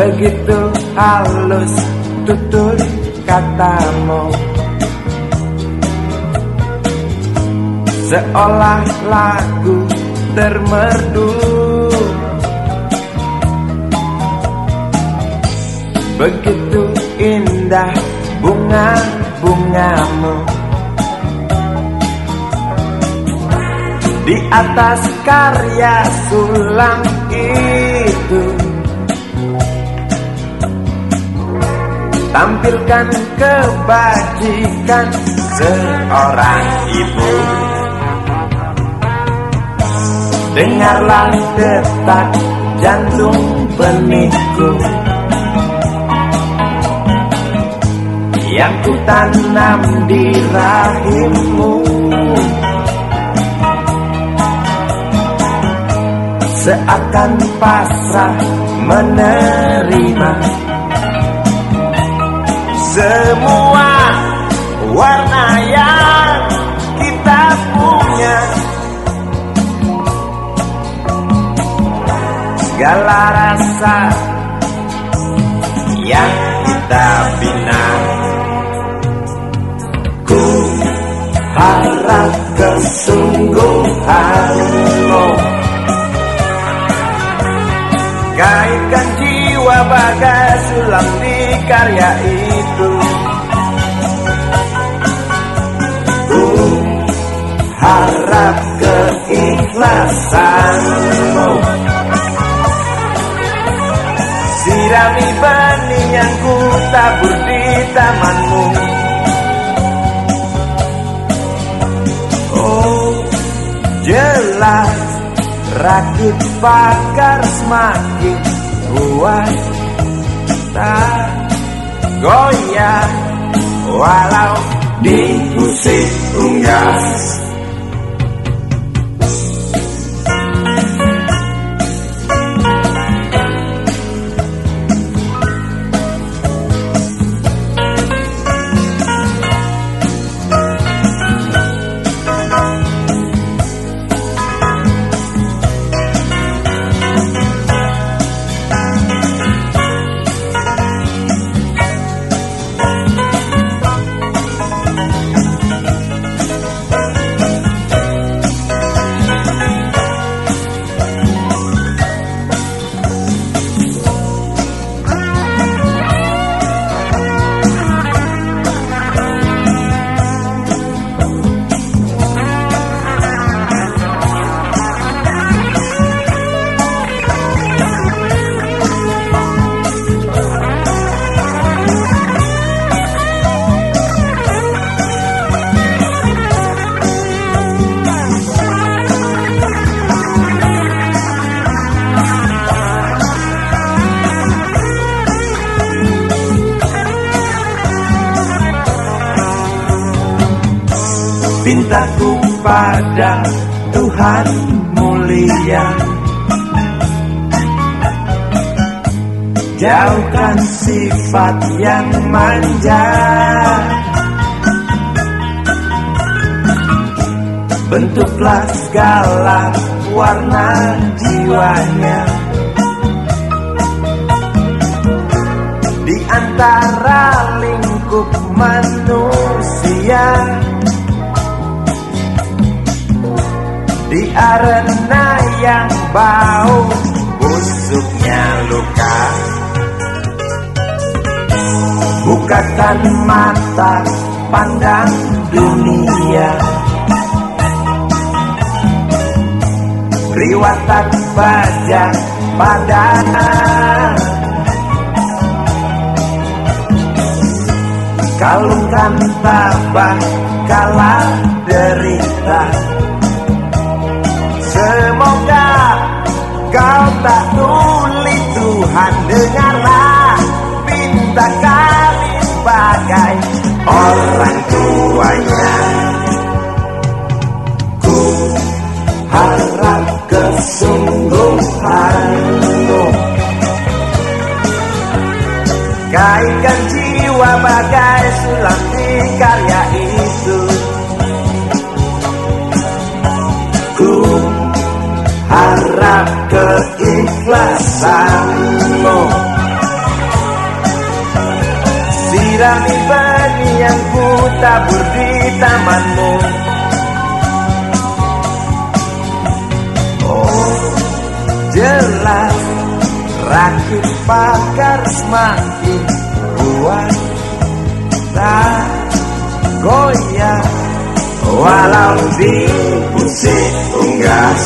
Begitu halus tutur katamu. Seolah lagu termerdu. Begitu indah bunga-bungamu. Di atas karya sulam itu Tampilkan kebajikan seorang ibu. Dengarlah detak jantung benihku Yang ku tanam di rahimmu. Seakan pasrah menerima semua warna yang kita punya. Segala rasa yang kita bina. Ku harap kesungguhanmu. Kaitkan jiwa bagai sulam di karya itu harap keikhlasanmu. Sirami benih yang ku tabur di tamanmu. Oh jelas rakit bakar semakin kuat tak goyah walau di musik unggas Pintaku pada Tuhan mulia. Jauhkan sifat yang manja. Bentuklah segala warna jiwanya. Di antara lingkup manusia Di arena yang bau busuknya luka. Bukakan mata pandang dunia. Riwatan baja pada Kalungkan tabah kala sungguh Kaitkan jiwa bagai sulam di karya itu. Ku harap keikhlasanmu. Sirami bagi yang ku tabur di tamanmu. Jelas rakit pagar semakin kuat. Tak goyah walau di pusing unggas